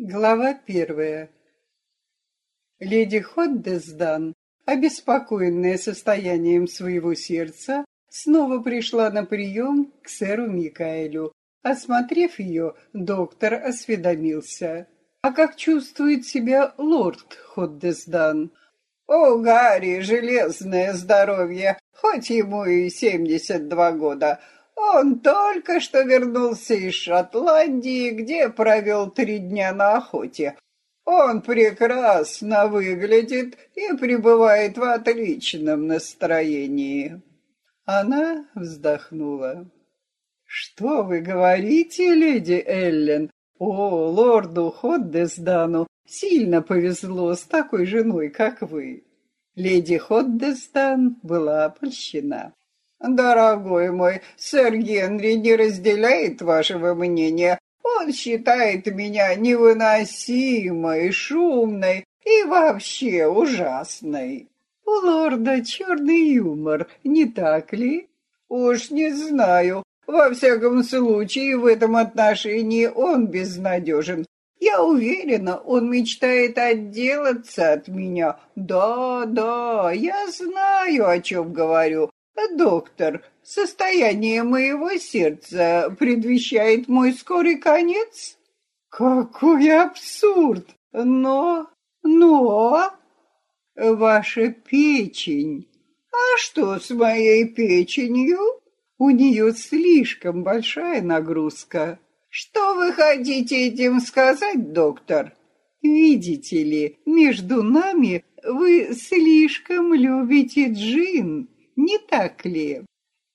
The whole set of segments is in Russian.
Глава первая. Леди Ходдесдан, обеспокоенная состоянием своего сердца, снова пришла на прием к сэру Микаэлю. Осмотрев ее, доктор осведомился. «А как чувствует себя лорд Ходдесдан?» «О, Гарри, железное здоровье, хоть ему и семьдесят два года, он только что вернулся из Шотландии, где провел три дня на охоте. Он прекрасно выглядит и пребывает в отличном настроении. Она вздохнула. «Что вы говорите, леди Эллен? О, лорду Ходдесдану сильно повезло с такой женой, как вы». Леди Ходдесдан была польщена. Дорогой мой, сэр Генри не разделяет вашего мнения. Он считает меня невыносимой, шумной и вообще ужасной. У лорда черный юмор, не так ли? Уж не знаю. Во всяком случае, в этом отношении он безнадежен. Я уверена, он мечтает отделаться от меня. Да, да, я знаю, о чем говорю. «Доктор, состояние моего сердца предвещает мой скорый конец?» «Какой абсурд! Но, но...» «Ваша печень...» «А что с моей печенью?» «У нее слишком большая нагрузка». «Что вы хотите этим сказать, доктор?» «Видите ли, между нами вы слишком любите джин». Не так ли?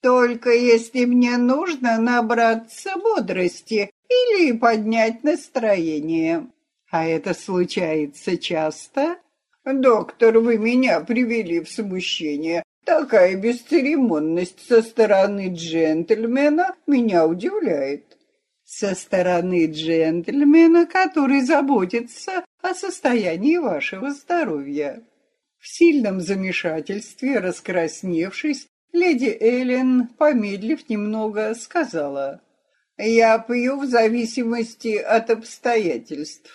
Только если мне нужно набраться бодрости или поднять настроение. А это случается часто? Доктор, вы меня привели в смущение. Такая бесцеремонность со стороны джентльмена меня удивляет. Со стороны джентльмена, который заботится о состоянии вашего здоровья. В сильном замешательстве, раскрасневшись, леди Эллен, помедлив немного, сказала, «Я пью в зависимости от обстоятельств».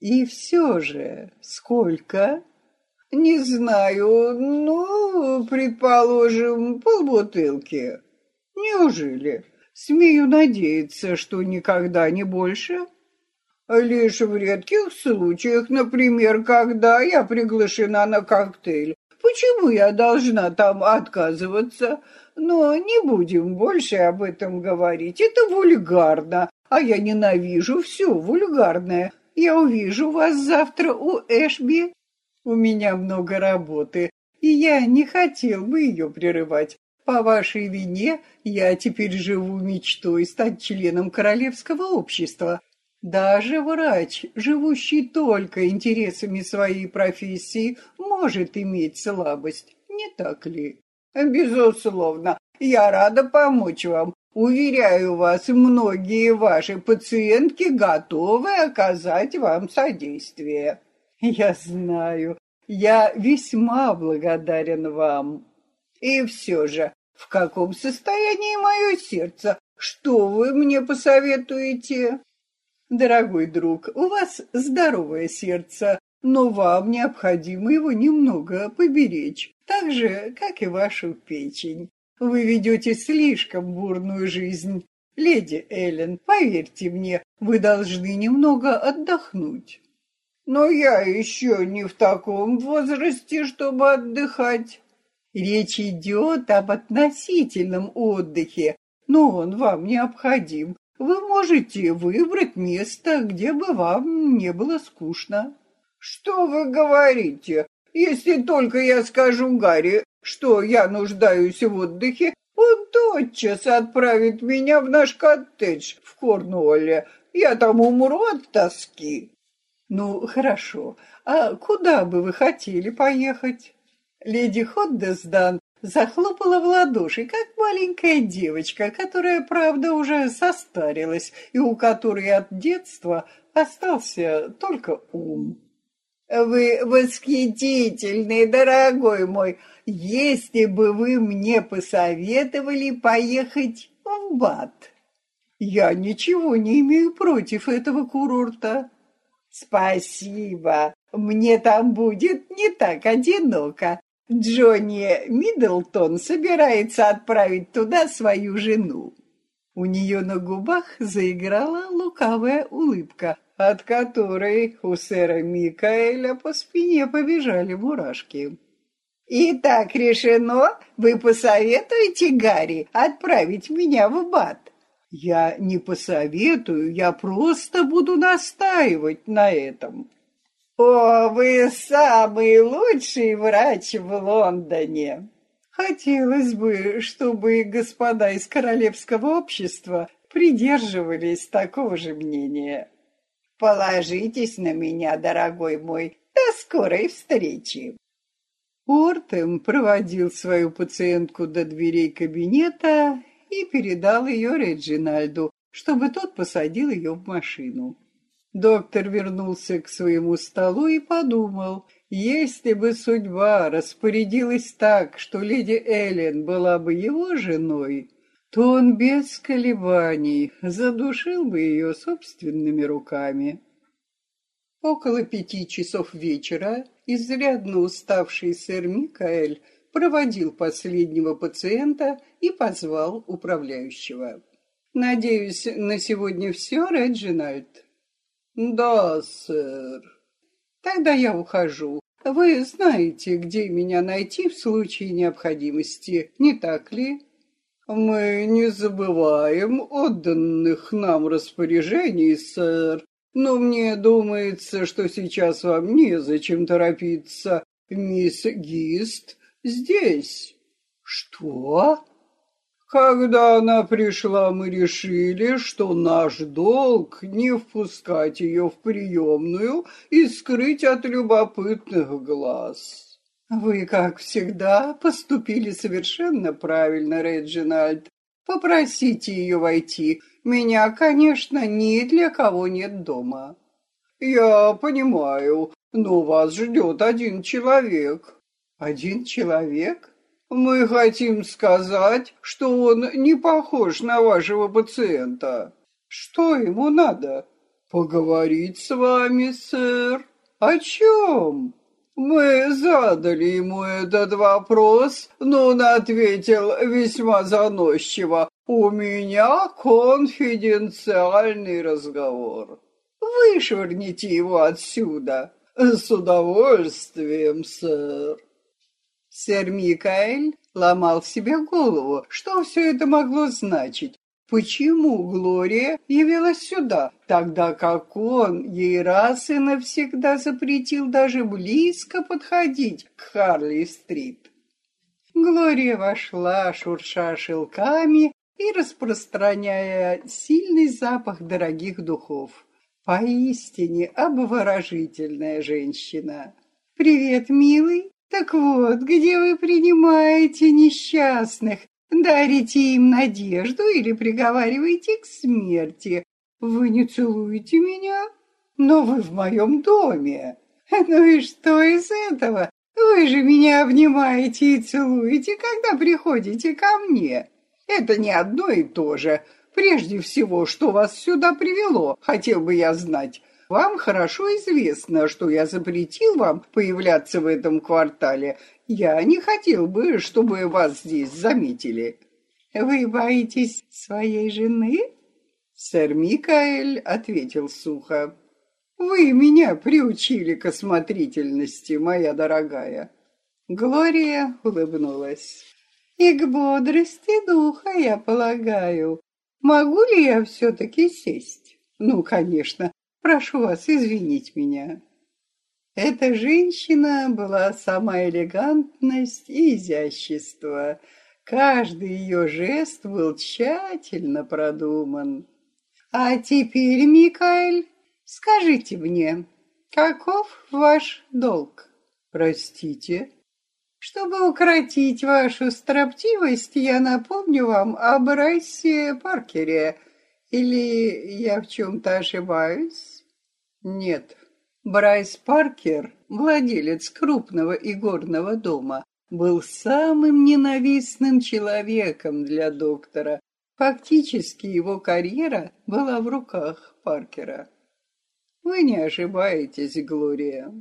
«И все же, сколько?» «Не знаю, ну, предположим, полбутылки». «Неужели? Смею надеяться, что никогда не больше?» Лишь в редких случаях, например, когда я приглашена на коктейль. Почему я должна там отказываться? Но не будем больше об этом говорить. Это вульгарно, а я ненавижу все вульгарное. Я увижу вас завтра у Эшби. У меня много работы, и я не хотел бы ее прерывать. По вашей вине я теперь живу мечтой стать членом королевского общества. Даже врач, живущий только интересами своей профессии, может иметь слабость, не так ли? Безусловно, я рада помочь вам. Уверяю вас, многие ваши пациентки готовы оказать вам содействие. Я знаю, я весьма благодарен вам. И все же, в каком состоянии мое сердце? Что вы мне посоветуете? Дорогой друг, у вас здоровое сердце, но вам необходимо его немного поберечь, так же, как и вашу печень. Вы ведете слишком бурную жизнь. Леди Эллен, поверьте мне, вы должны немного отдохнуть. Но я еще не в таком возрасте, чтобы отдыхать. Речь идет об относительном отдыхе, но он вам необходим, вы можете выбрать место, где бы вам не было скучно. Что вы говорите? Если только я скажу Гарри, что я нуждаюсь в отдыхе, он тотчас отправит меня в наш коттедж в Корнуолле. Я там умру от тоски. Ну, хорошо. А куда бы вы хотели поехать? Леди Ходдесдан захлопала в ладоши, как маленькая девочка, которая, правда, уже состарилась и у которой от детства остался только ум. «Вы восхитительный, дорогой мой! Если бы вы мне посоветовали поехать в Бат!» «Я ничего не имею против этого курорта». Спасибо. Мне там будет не так одиноко. Джонни Миддлтон собирается отправить туда свою жену. У нее на губах заиграла лукавая улыбка, от которой у сэра Микаэля по спине побежали мурашки. «И так решено, вы посоветуете Гарри отправить меня в бат?» «Я не посоветую, я просто буду настаивать на этом». «О, вы самый лучший врач в Лондоне!» «Хотелось бы, чтобы господа из королевского общества придерживались такого же мнения». «Положитесь на меня, дорогой мой. До скорой встречи!» Ортем проводил свою пациентку до дверей кабинета и передал ее Реджинальду, чтобы тот посадил ее в машину. Доктор вернулся к своему столу и подумал, если бы судьба распорядилась так, что леди Эллен была бы его женой, то он без колебаний задушил бы ее собственными руками. Около пяти часов вечера изрядно уставший сэр Микаэль проводил последнего пациента и позвал управляющего. «Надеюсь, на сегодня все, Реджинальд?» «Да, сэр». «Тогда я ухожу. Вы знаете, где меня найти в случае необходимости, не так ли?» «Мы не забываем отданных нам распоряжений, сэр, но мне думается, что сейчас вам незачем торопиться. Мисс Гист здесь». «Что?» Когда она пришла, мы решили, что наш долг не впускать ее в приемную и скрыть от любопытных глаз. Вы, как всегда, поступили совершенно правильно, Реджинальд. Попросите ее войти. Меня, конечно, ни для кого нет дома. Я понимаю, но вас ждет один человек. Один человек? Мы хотим сказать, что он не похож на вашего пациента. Что ему надо? Поговорить с вами, сэр. О чем? Мы задали ему этот вопрос, но он ответил весьма заносчиво. У меня конфиденциальный разговор. Вышвырните его отсюда. С удовольствием, сэр. Сэр Микаэль ломал себе голову, что все это могло значить. Почему Глория явилась сюда, тогда как он ей раз и навсегда запретил даже близко подходить к Харли-стрит? Глория вошла, шурша шелками и распространяя сильный запах дорогих духов. Поистине обворожительная женщина. «Привет, милый!» Так вот, где вы принимаете несчастных, дарите им надежду или приговариваете к смерти? Вы не целуете меня, но вы в моем доме. Ну и что из этого? Вы же меня обнимаете и целуете, когда приходите ко мне. Это не одно и то же. Прежде всего, что вас сюда привело, хотел бы я знать. Вам хорошо известно, что я запретил вам появляться в этом квартале. Я не хотел бы, чтобы вас здесь заметили. Вы боитесь своей жены? Сэр Микаэль ответил сухо. Вы меня приучили к осмотрительности, моя дорогая. Глория улыбнулась. И к бодрости духа, я полагаю. Могу ли я все-таки сесть? Ну, конечно, Прошу вас извинить меня. Эта женщина была сама элегантность и изящество. Каждый ее жест был тщательно продуман. А теперь, Микаэль, скажите мне, каков ваш долг? Простите. Чтобы укротить вашу строптивость, я напомню вам об Райсе Паркере. Или я в чем-то ошибаюсь? Нет. Брайс Паркер, владелец крупного игорного дома, был самым ненавистным человеком для доктора. Фактически его карьера была в руках Паркера. Вы не ошибаетесь, Глория.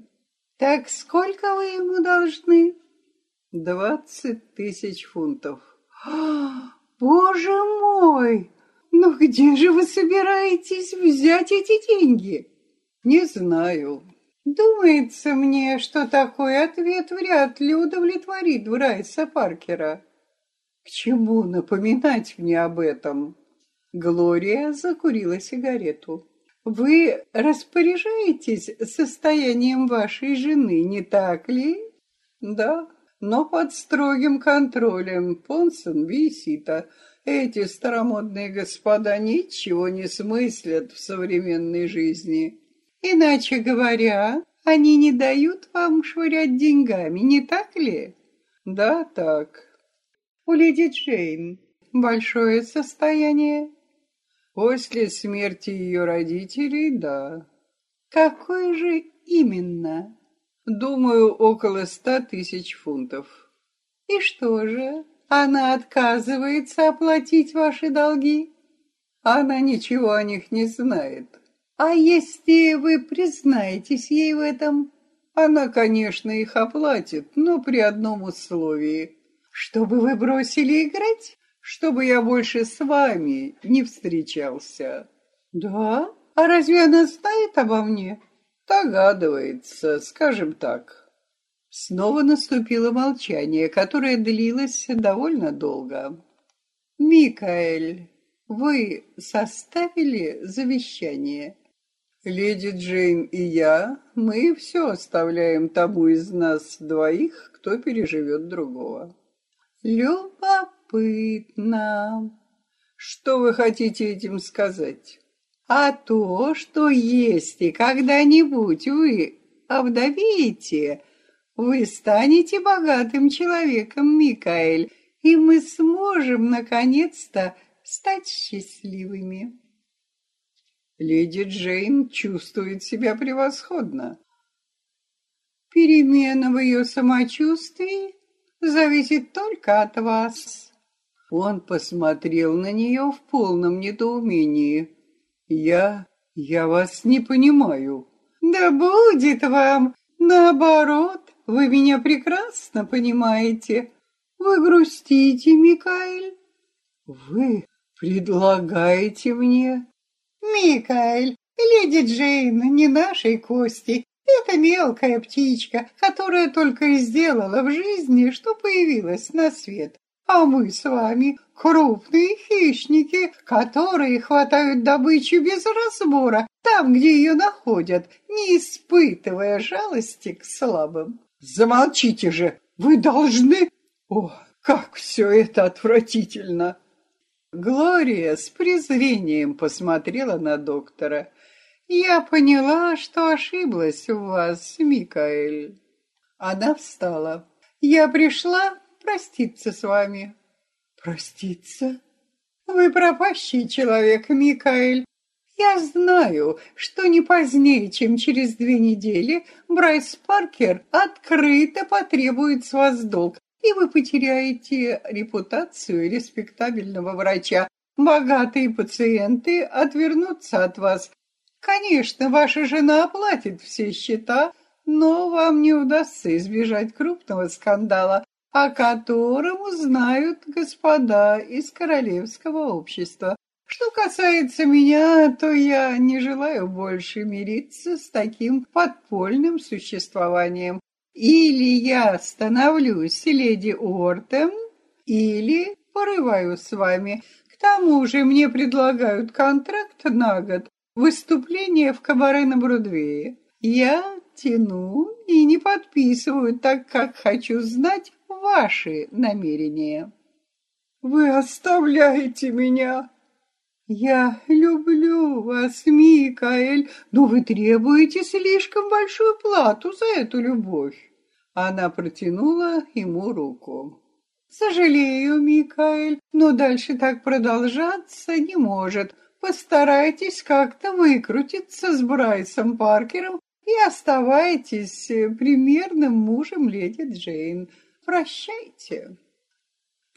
Так сколько вы ему должны? Двадцать тысяч фунтов. Боже мой! Ну где же вы собираетесь взять эти деньги? Не знаю. Думается мне, что такой ответ вряд ли удовлетворит Брайса Паркера. К чему напоминать мне об этом? Глория закурила сигарету. Вы распоряжаетесь состоянием вашей жены, не так ли? Да, но под строгим контролем Понсон Висита. Эти старомодные господа ничего не смыслят в современной жизни. Иначе говоря, они не дают вам швырять деньгами, не так ли? Да, так. У леди Джейн большое состояние. После смерти ее родителей, да. Какое же именно? Думаю, около ста тысяч фунтов. И что же, она отказывается оплатить ваши долги? Она ничего о них не знает. А если вы признаетесь ей в этом? Она, конечно, их оплатит, но при одном условии. Чтобы вы бросили играть? Чтобы я больше с вами не встречался. Да? А разве она знает обо мне? Догадывается, скажем так. Снова наступило молчание, которое длилось довольно долго. «Микаэль, вы составили завещание?» Леди Джейн и я, мы все оставляем тому из нас двоих, кто переживет другого. Любопытно. Что вы хотите этим сказать? А то, что если когда-нибудь вы овдовеете, вы станете богатым человеком, Микаэль, и мы сможем наконец-то стать счастливыми. Леди Джейн чувствует себя превосходно. Перемена в ее самочувствии зависит только от вас. Он посмотрел на нее в полном недоумении. Я... я вас не понимаю. Да будет вам! Наоборот, вы меня прекрасно понимаете. Вы грустите, Микаэль. Вы предлагаете мне Микаэль, леди Джейн не нашей кости. Это мелкая птичка, которая только и сделала в жизни, что появилась на свет. А мы с вами крупные хищники, которые хватают добычу без разбора, там, где ее находят, не испытывая жалости к слабым. Замолчите же! Вы должны... О, как все это отвратительно! Глория с презрением посмотрела на доктора. «Я поняла, что ошиблась в вас, Микаэль». Она встала. «Я пришла проститься с вами». «Проститься?» «Вы пропащий человек, Микаэль. Я знаю, что не позднее, чем через две недели, Брайс Паркер открыто потребует с вас долг и вы потеряете репутацию респектабельного врача. Богатые пациенты отвернутся от вас. Конечно, ваша жена оплатит все счета, но вам не удастся избежать крупного скандала, о котором узнают господа из королевского общества. Что касается меня, то я не желаю больше мириться с таким подпольным существованием. Или я становлюсь леди Ортем, или порываю с вами. К тому же мне предлагают контракт на год, выступление в кабаре на Бродвее. Я тяну и не подписываю, так как хочу знать ваши намерения. Вы оставляете меня. Я люблю вас, Микаэль, но вы требуете слишком большую плату за эту любовь. Она протянула ему руку. «Сожалею, Микаэль, но дальше так продолжаться не может. Постарайтесь как-то выкрутиться с Брайсом Паркером и оставайтесь примерным мужем леди Джейн. Прощайте».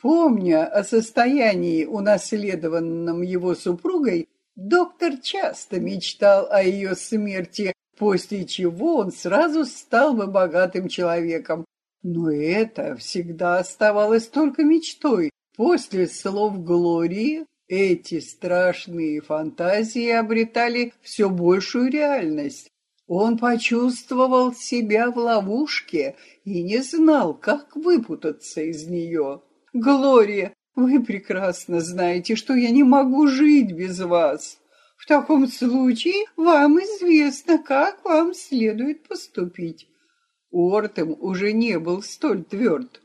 Помня о состоянии, унаследованном его супругой, Доктор часто мечтал о ее смерти, после чего он сразу стал бы богатым человеком. Но это всегда оставалось только мечтой. После слов Глории эти страшные фантазии обретали все большую реальность. Он почувствовал себя в ловушке и не знал, как выпутаться из нее. «Глория, вы прекрасно знаете, что я не могу жить без вас. В таком случае вам известно, как вам следует поступить. Ортем уже не был столь тверд.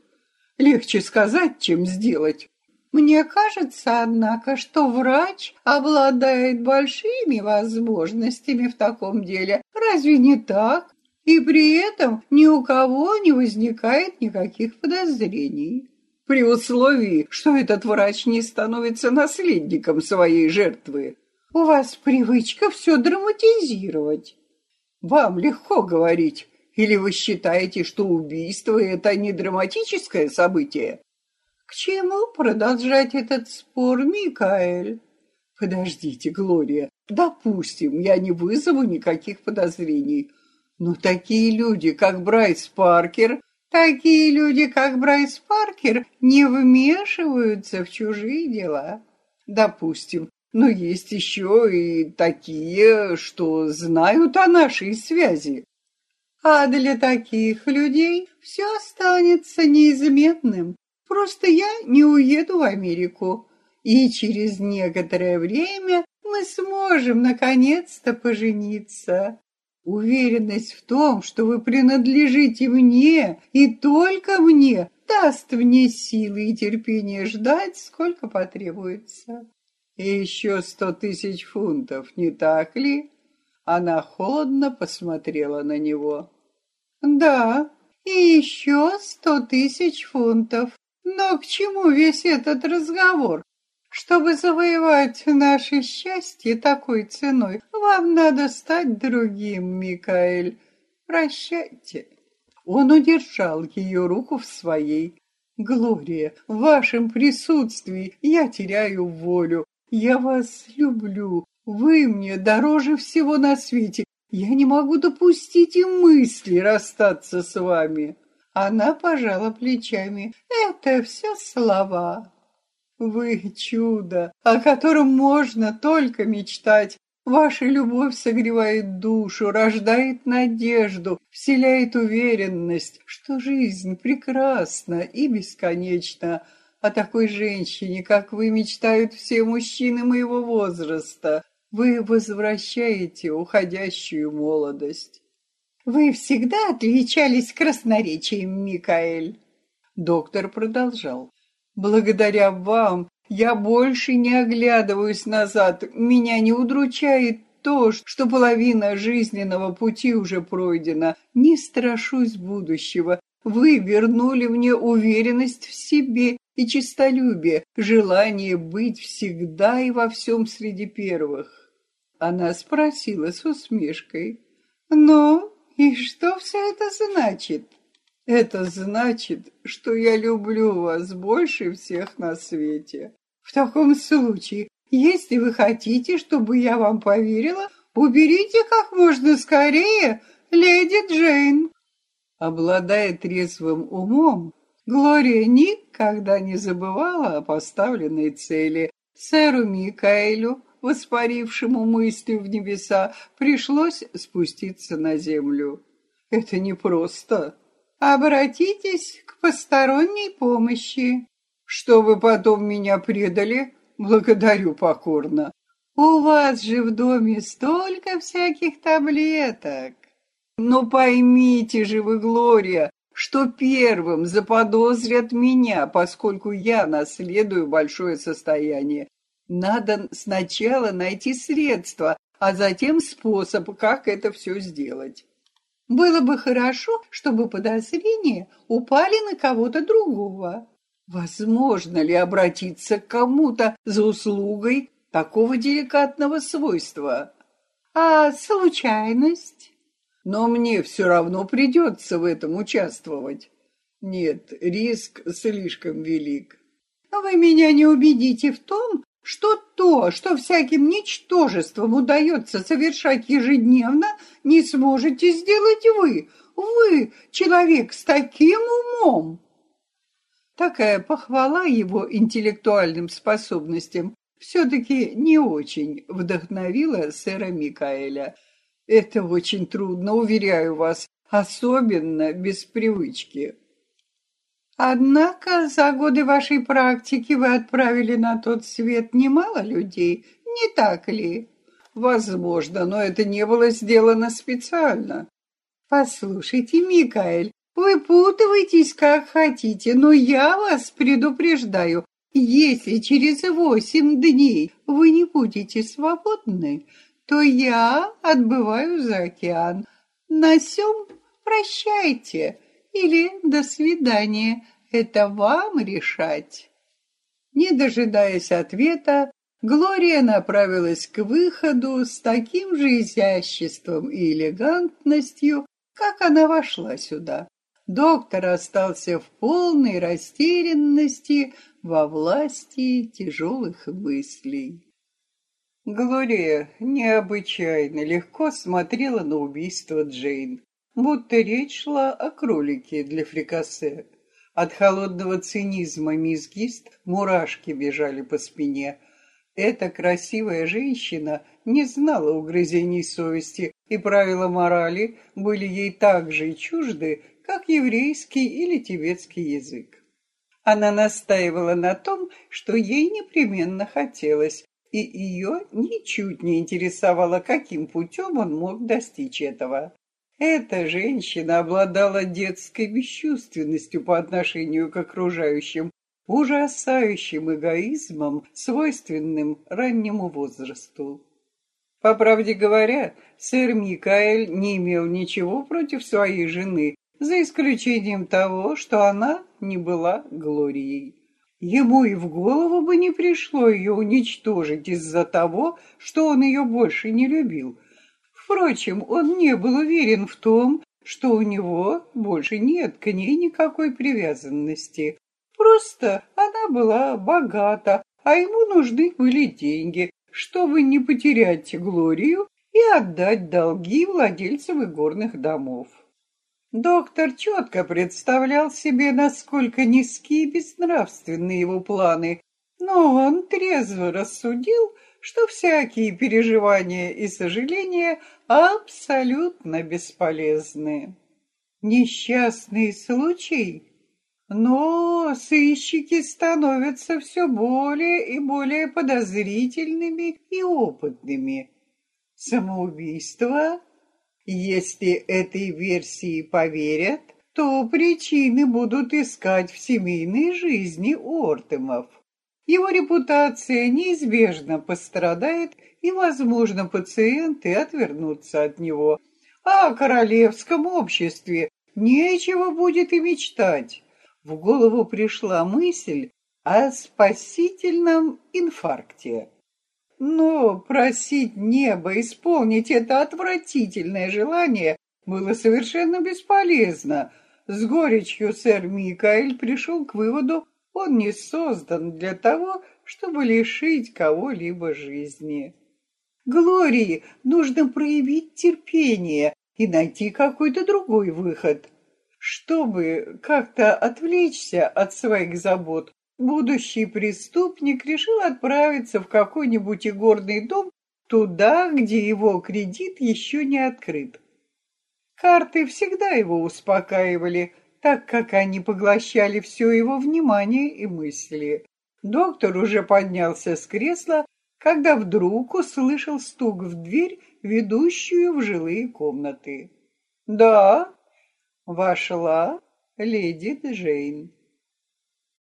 Легче сказать, чем сделать. Мне кажется, однако, что врач обладает большими возможностями в таком деле. Разве не так? И при этом ни у кого не возникает никаких подозрений при условии, что этот врач не становится наследником своей жертвы. У вас привычка все драматизировать. Вам легко говорить, или вы считаете, что убийство — это не драматическое событие? К чему продолжать этот спор, Микаэль? Подождите, Глория, допустим, я не вызову никаких подозрений. Но такие люди, как Брайс Паркер, Такие люди, как Брайс Паркер, не вмешиваются в чужие дела. Допустим, но есть еще и такие, что знают о нашей связи. А для таких людей все останется неизменным. Просто я не уеду в Америку, и через некоторое время мы сможем наконец-то пожениться. Уверенность в том, что вы принадлежите мне и только мне, даст мне силы и терпение ждать, сколько потребуется. И еще сто тысяч фунтов, не так ли? Она холодно посмотрела на него. Да, и еще сто тысяч фунтов. Но к чему весь этот разговор? Чтобы завоевать наше счастье такой ценой, вам надо стать другим, Микаэль. Прощайте. Он удержал ее руку в своей. Глория, в вашем присутствии я теряю волю. Я вас люблю. Вы мне дороже всего на свете. Я не могу допустить и мысли расстаться с вами. Она пожала плечами. Это все слова. Вы чудо, о котором можно только мечтать. Ваша любовь согревает душу, рождает надежду, вселяет уверенность, что жизнь прекрасна и бесконечна. О такой женщине, как вы, мечтают все мужчины моего возраста. Вы возвращаете уходящую молодость. Вы всегда отличались красноречием, Микаэль. Доктор продолжал. Благодаря вам я больше не оглядываюсь назад. Меня не удручает то, что половина жизненного пути уже пройдена. Не страшусь будущего. Вы вернули мне уверенность в себе и честолюбие, желание быть всегда и во всем среди первых. Она спросила с усмешкой. «Ну, и что все это значит?» Это значит, что я люблю вас больше всех на свете. В таком случае, если вы хотите, чтобы я вам поверила, уберите как можно скорее леди Джейн. Обладая трезвым умом, Глория никогда не забывала о поставленной цели. Сэру Микаэлю, воспарившему мыслью в небеса, пришлось спуститься на землю. Это непросто. Обратитесь к посторонней помощи. Что вы потом меня предали? Благодарю покорно. У вас же в доме столько всяких таблеток. Но поймите же вы, Глория, что первым заподозрят меня, поскольку я наследую большое состояние. Надо сначала найти средства, а затем способ, как это все сделать. Было бы хорошо, чтобы подозрения упали на кого-то другого. Возможно ли обратиться к кому-то за услугой такого деликатного свойства? А случайность? Но мне все равно придется в этом участвовать. Нет, риск слишком велик. Вы меня не убедите в том, что то, что всяким ничтожеством удается совершать ежедневно, не сможете сделать вы. Вы человек с таким умом. Такая похвала его интеллектуальным способностям все-таки не очень вдохновила сэра Микаэля. Это очень трудно, уверяю вас, особенно без привычки. Однако за годы вашей практики вы отправили на тот свет немало людей, не так ли? Возможно, но это не было сделано специально. Послушайте, Микаэль, вы путаетесь как хотите, но я вас предупреждаю, если через восемь дней вы не будете свободны, то я отбываю за океан. На сём прощайте или до свидания. Это вам решать. Не дожидаясь ответа, Глория направилась к выходу с таким же изяществом и элегантностью, как она вошла сюда. Доктор остался в полной растерянности во власти тяжелых мыслей. Глория необычайно легко смотрела на убийство Джейн, будто речь шла о кролике для фрикасе. От холодного цинизма мисс Гист мурашки бежали по спине. Эта красивая женщина не знала угрызений совести, и правила морали были ей так же чужды, как еврейский или тибетский язык. Она настаивала на том, что ей непременно хотелось, и ее ничуть не интересовало, каким путем он мог достичь этого. Эта женщина обладала детской бесчувственностью по отношению к окружающим, ужасающим эгоизмом, свойственным раннему возрасту. По правде говоря, сэр Микаэль не имел ничего против своей жены, за исключением того, что она не была Глорией. Ему и в голову бы не пришло ее уничтожить из-за того, что он ее больше не любил. Впрочем, он не был уверен в том, что у него больше нет к ней никакой привязанности. Просто она была богата, а ему нужны были деньги, чтобы не потерять Глорию и отдать долги владельцам игорных домов. Доктор четко представлял себе, насколько низки и безнравственны его планы, но он трезво рассудил, что всякие переживания и сожаления абсолютно бесполезны. Несчастный случай? Но сыщики становятся все более и более подозрительными и опытными. Самоубийство если этой версии поверят, то причины будут искать в семейной жизни Ортемов. Его репутация неизбежно пострадает, и, возможно, пациенты отвернутся от него. А о королевском обществе нечего будет и мечтать. В голову пришла мысль о спасительном инфаркте. Но просить небо исполнить это отвратительное желание было совершенно бесполезно. С горечью сэр Микаэль пришел к выводу, он не создан для того, чтобы лишить кого-либо жизни. Глории нужно проявить терпение и найти какой-то другой выход. Чтобы как-то отвлечься от своих забот, Будущий преступник решил отправиться в какой-нибудь игорный дом туда, где его кредит еще не открыт. Карты всегда его успокаивали, так как они поглощали все его внимание и мысли. Доктор уже поднялся с кресла, когда вдруг услышал стук в дверь, ведущую в жилые комнаты. «Да», — вошла леди Джейн.